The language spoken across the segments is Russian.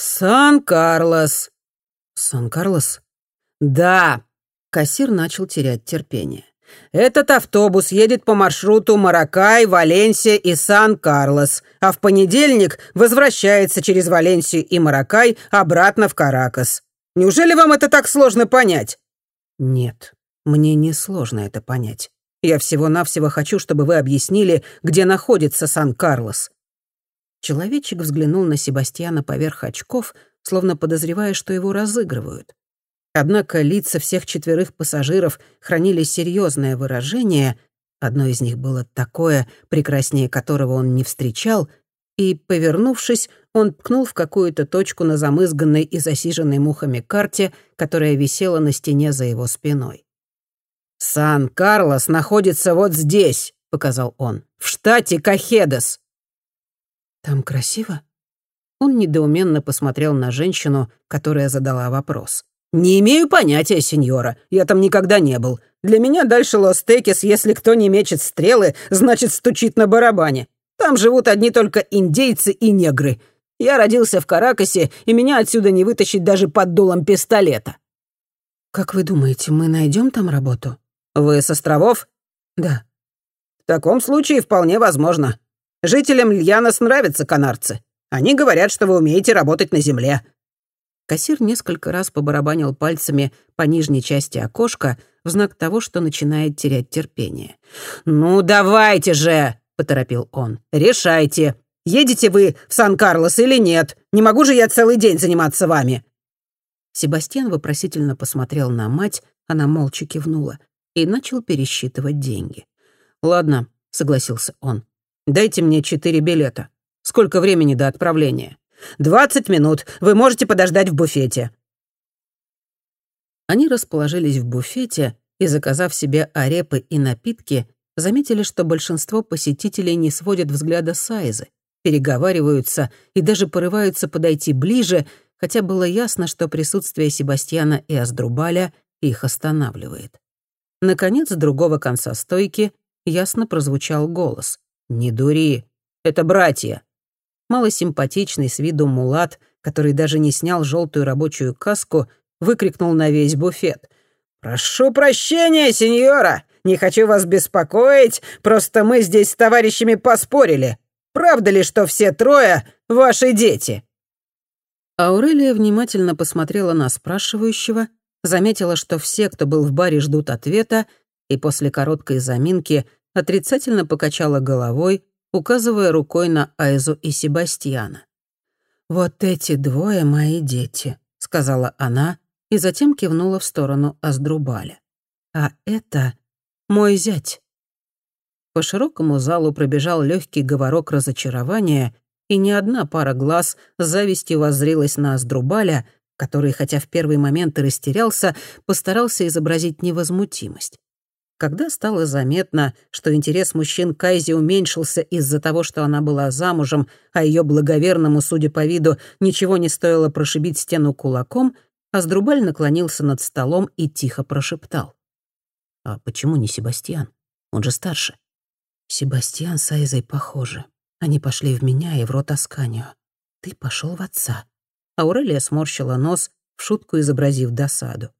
«В Сан-Карлос». «Сан-Карлос?» «Да». Кассир начал терять терпение. Этот автобус едет по маршруту Маракай, Валенсия и Сан-Карлос, а в понедельник возвращается через Валенсию и Маракай обратно в Каракас. Неужели вам это так сложно понять?» «Нет, мне не сложно это понять. Я всего-навсего хочу, чтобы вы объяснили, где находится Сан-Карлос». Человечек взглянул на Себастьяна поверх очков, словно подозревая, что его разыгрывают. Однако лица всех четверых пассажиров хранили серьезное выражение, одно из них было такое, прекраснее которого он не встречал, и, повернувшись, он ткнул в какую-то точку на замызганной и засиженной мухами карте, которая висела на стене за его спиной. «Сан-Карлос находится вот здесь», — показал он, — «в штате Кахедес». «Там красиво?» Он недоуменно посмотрел на женщину, которая задала вопрос. «Не имею понятия, сеньора. Я там никогда не был. Для меня дальше Лос-Текес, если кто не мечет стрелы, значит, стучит на барабане. Там живут одни только индейцы и негры. Я родился в Каракасе, и меня отсюда не вытащить даже под дулом пистолета». «Как вы думаете, мы найдем там работу?» «Вы с островов?» «Да». «В таком случае вполне возможно. Жителям Льянос нравятся канарцы. Они говорят, что вы умеете работать на земле. Кассир несколько раз побарабанил пальцами по нижней части окошка в знак того, что начинает терять терпение. «Ну, давайте же!» — поторопил он. «Решайте, едете вы в Сан-Карлос или нет. Не могу же я целый день заниматься вами». Себастьян вопросительно посмотрел на мать, она молча кивнула и начал пересчитывать деньги. «Ладно», — согласился он. «Дайте мне четыре билета. Сколько времени до отправления?» «Двадцать минут. Вы можете подождать в буфете». Они расположились в буфете и, заказав себе арепы и напитки, заметили, что большинство посетителей не сводят взгляда с Айзы, переговариваются и даже порываются подойти ближе, хотя было ясно, что присутствие Себастьяна и Аздрубаля их останавливает. Наконец, с другого конца стойки ясно прозвучал голос. «Не дури, это братья» малосимпатичный с виду мулат, который даже не снял желтую рабочую каску, выкрикнул на весь буфет. «Прошу прощения, сеньора! Не хочу вас беспокоить, просто мы здесь с товарищами поспорили. Правда ли, что все трое — ваши дети?» Аурелия внимательно посмотрела на спрашивающего, заметила, что все, кто был в баре, ждут ответа, и после короткой заминки отрицательно покачала головой, указывая рукой на Айзу и Себастьяна. «Вот эти двое мои дети», — сказала она, и затем кивнула в сторону Аздрубаля. «А это мой зять». По широкому залу пробежал легкий говорок разочарования, и ни одна пара глаз с завистью воззрилась на Аздрубаля, который, хотя в первый момент и растерялся, постарался изобразить невозмутимость. Когда стало заметно, что интерес мужчин к Айзе уменьшился из-за того, что она была замужем, а ее благоверному, судя по виду, ничего не стоило прошибить стену кулаком, Аздрубаль наклонился над столом и тихо прошептал. «А почему не Себастьян? Он же старше». «Себастьян с Айзой похожи. Они пошли в меня и в рот Асканию. Ты пошел в отца». Аурелия сморщила нос, в шутку изобразив досаду.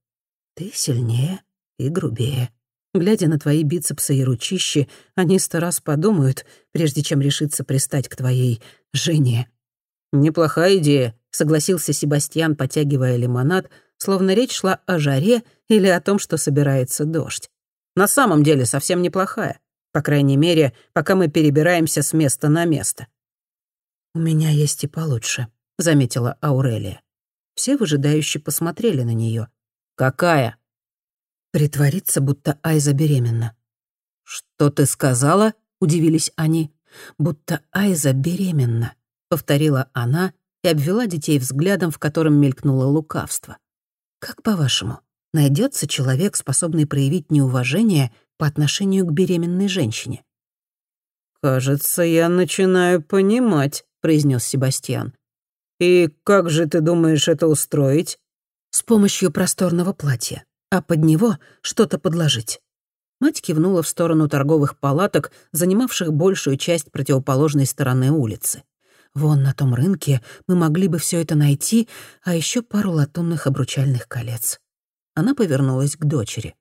«Ты сильнее и грубее». Глядя на твои бицепсы и ручищи, они сто раз подумают, прежде чем решиться пристать к твоей жене». «Неплохая идея», — согласился Себастьян, потягивая лимонад, словно речь шла о жаре или о том, что собирается дождь. «На самом деле совсем неплохая. По крайней мере, пока мы перебираемся с места на место». «У меня есть и получше», — заметила Аурелия. Все выжидающе посмотрели на нее. «Какая?» Притвориться, будто Айза беременна. «Что ты сказала?» — удивились они. «Будто Айза беременна», — повторила она и обвела детей взглядом, в котором мелькнуло лукавство. «Как по-вашему, найдется человек, способный проявить неуважение по отношению к беременной женщине?» «Кажется, я начинаю понимать», — произнес Себастьян. «И как же ты думаешь это устроить?» «С помощью просторного платья а под него что-то подложить. Мать кивнула в сторону торговых палаток, занимавших большую часть противоположной стороны улицы. Вон на том рынке мы могли бы все это найти, а еще пару латунных обручальных колец». Она повернулась к дочери.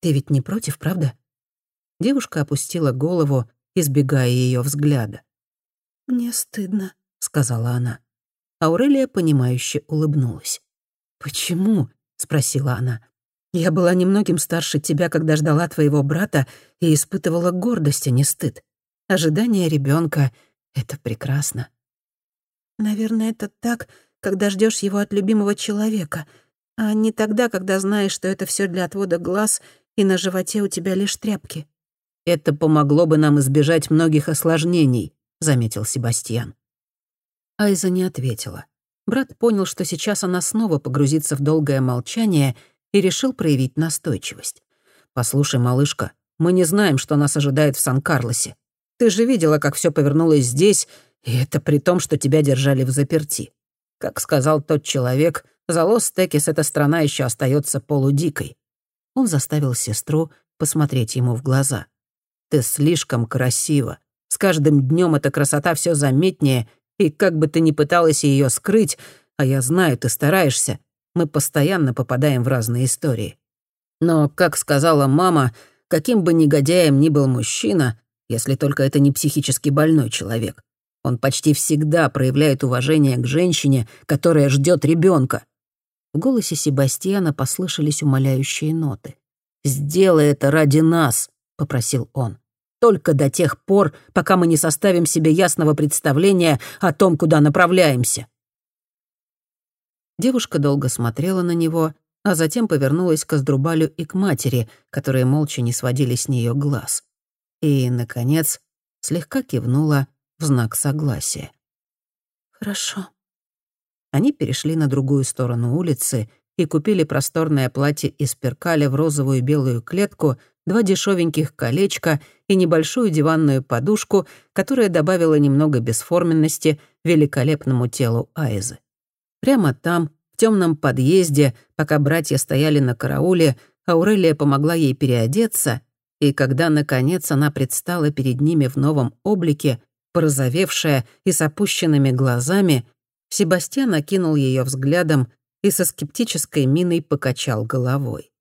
«Ты ведь не против, правда?» Девушка опустила голову, избегая ее взгляда. «Мне стыдно», — сказала она. Аурелия, понимающе улыбнулась. «Почему?» — спросила она. «Я была немногим старше тебя, когда ждала твоего брата и испытывала гордость, а не стыд. Ожидание ребенка — это прекрасно». «Наверное, это так, когда ждешь его от любимого человека, а не тогда, когда знаешь, что это все для отвода глаз, и на животе у тебя лишь тряпки». «Это помогло бы нам избежать многих осложнений», — заметил Себастьян. Айза не ответила. Брат понял, что сейчас она снова погрузится в долгое молчание и решил проявить настойчивость. «Послушай, малышка, мы не знаем, что нас ожидает в Сан-Карлосе. Ты же видела, как все повернулось здесь, и это при том, что тебя держали взаперти. Как сказал тот человек, за Лос-Текес эта страна еще остается полудикой». Он заставил сестру посмотреть ему в глаза. «Ты слишком красива. С каждым днем эта красота все заметнее, и как бы ты ни пыталась ее скрыть, а я знаю, ты стараешься, мы постоянно попадаем в разные истории. Но, как сказала мама, каким бы негодяем ни был мужчина, если только это не психически больной человек, он почти всегда проявляет уважение к женщине, которая ждет ребенка. В голосе Себастьяна послышались умоляющие ноты. «Сделай это ради нас», — попросил он только до тех пор, пока мы не составим себе ясного представления о том, куда направляемся». Девушка долго смотрела на него, а затем повернулась к Аздрубалю и к матери, которые молча не сводили с нее глаз. И, наконец, слегка кивнула в знак согласия. «Хорошо». Они перешли на другую сторону улицы и купили просторное платье из перкаля в розовую белую клетку, два дешевеньких колечка и небольшую диванную подушку, которая добавила немного бесформенности великолепному телу Айзы. Прямо там, в темном подъезде, пока братья стояли на карауле, Аурелия помогла ей переодеться, и когда, наконец, она предстала перед ними в новом облике, порозовевшая и с опущенными глазами, Себастьян окинул ее взглядом и со скептической миной покачал головой.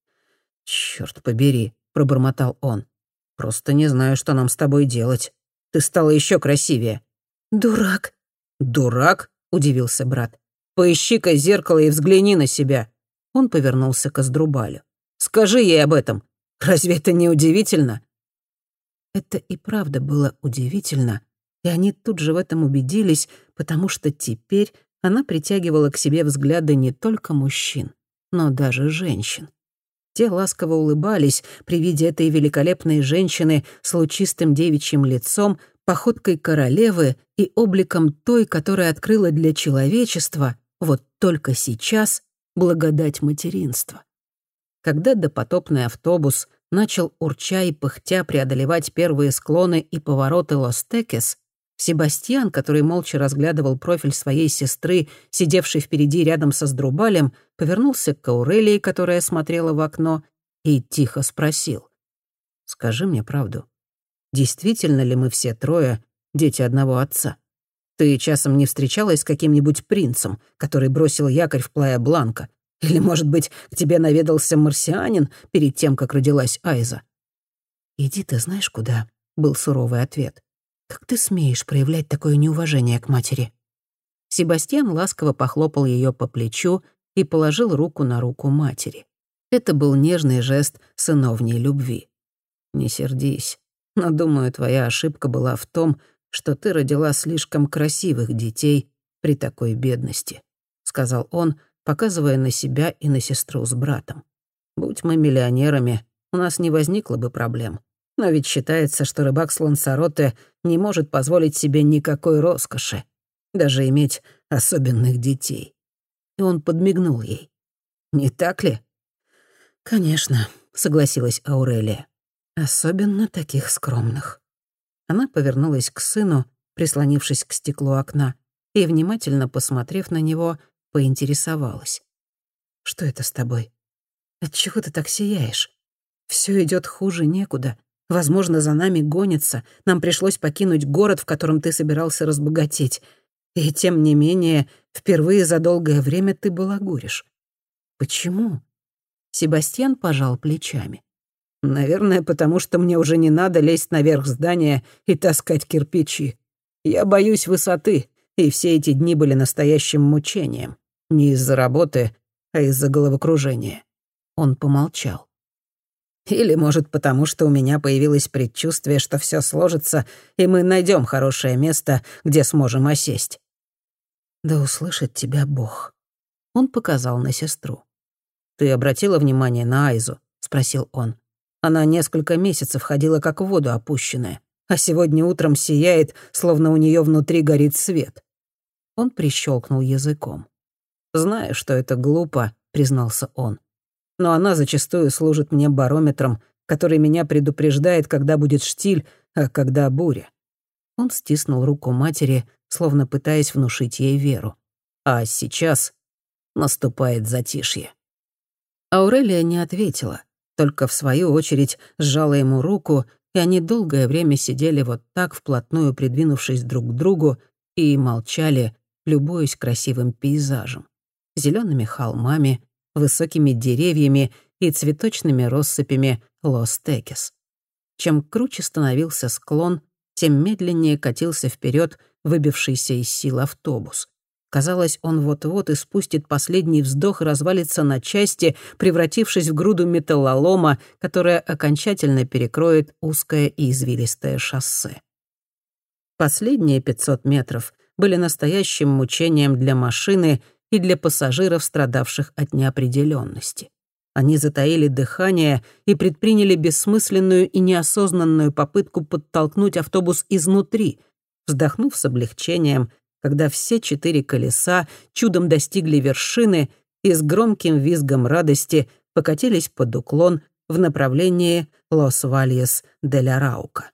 «Чёрт побери», — пробормотал он. «Просто не знаю, что нам с тобой делать. Ты стала еще красивее». «Дурак». «Дурак?» — удивился брат. «Поищи-ка зеркало и взгляни на себя». Он повернулся к Аздрубалю. «Скажи ей об этом. Разве это не удивительно?» Это и правда было удивительно, и они тут же в этом убедились, потому что теперь она притягивала к себе взгляды не только мужчин, но даже женщин. Те ласково улыбались при виде этой великолепной женщины с лучистым девичьим лицом, походкой королевы и обликом той, которая открыла для человечества, вот только сейчас, благодать материнства. Когда допотопный автобус начал урча и пыхтя преодолевать первые склоны и повороты Лос-Текес, Себастьян, который молча разглядывал профиль своей сестры, сидевшей впереди рядом со Сдрубалем, повернулся к Аурелии, которая смотрела в окно, и тихо спросил. «Скажи мне правду. Действительно ли мы все трое дети одного отца? Ты часом не встречалась с каким-нибудь принцем, который бросил якорь в Плая Бланка? Или, может быть, к тебе наведался марсианин перед тем, как родилась Айза?» «Иди ты знаешь куда», — был суровый ответ. Как ты смеешь проявлять такое неуважение к матери?» Себастьян ласково похлопал ее по плечу и положил руку на руку матери. Это был нежный жест сыновней любви. «Не сердись, но, думаю, твоя ошибка была в том, что ты родила слишком красивых детей при такой бедности», — сказал он, показывая на себя и на сестру с братом. «Будь мы миллионерами, у нас не возникло бы проблем. Но ведь считается, что рыбак с Лансароте не может позволить себе никакой роскоши, даже иметь особенных детей. И он подмигнул ей. «Не так ли?» «Конечно», — согласилась Аурелия. «Особенно таких скромных». Она повернулась к сыну, прислонившись к стеклу окна, и, внимательно посмотрев на него, поинтересовалась. «Что это с тобой? Отчего ты так сияешь? Все идет хуже некуда. Возможно, за нами гонятся. Нам пришлось покинуть город, в котором ты собирался разбогатеть. И тем не менее, впервые за долгое время ты балагуришь. Почему? Себастьян пожал плечами. Наверное, потому что мне уже не надо лезть наверх здания и таскать кирпичи. Я боюсь высоты, и все эти дни были настоящим мучением. Не из-за работы, а из-за головокружения. Он помолчал. Или, может, потому что у меня появилось предчувствие, что все сложится, и мы найдем хорошее место, где сможем осесть. Да услышит тебя Бог. Он показал на сестру. «Ты обратила внимание на Айзу?» — спросил он. Она несколько месяцев ходила как в воду опущенная, а сегодня утром сияет, словно у нее внутри горит свет. Он прищелкнул языком. «Знаю, что это глупо», — признался он. «Но она зачастую служит мне барометром, который меня предупреждает, когда будет штиль, а когда буря». Он стиснул руку матери, словно пытаясь внушить ей веру. А сейчас наступает затишье. Аурелия не ответила, только в свою очередь сжала ему руку, и они долгое время сидели вот так, вплотную придвинувшись друг к другу, и молчали, любуясь красивым пейзажем, зелеными холмами, высокими деревьями и цветочными россыпями Лос-Текес. Чем круче становился склон, тем медленнее катился вперед выбившийся из сил автобус. Казалось, он вот-вот испустит последний вздох и развалится на части, превратившись в груду металлолома, которая окончательно перекроет узкое и извилистое шоссе. Последние 500 метров были настоящим мучением для машины и для пассажиров, страдавших от неопределенности. Они затаили дыхание и предприняли бессмысленную и неосознанную попытку подтолкнуть автобус изнутри. Вздохнув с облегчением, когда все четыре колеса чудом достигли вершины и с громким визгом радости покатились под уклон в направлении Лос-Вальес-де-ля-Раука.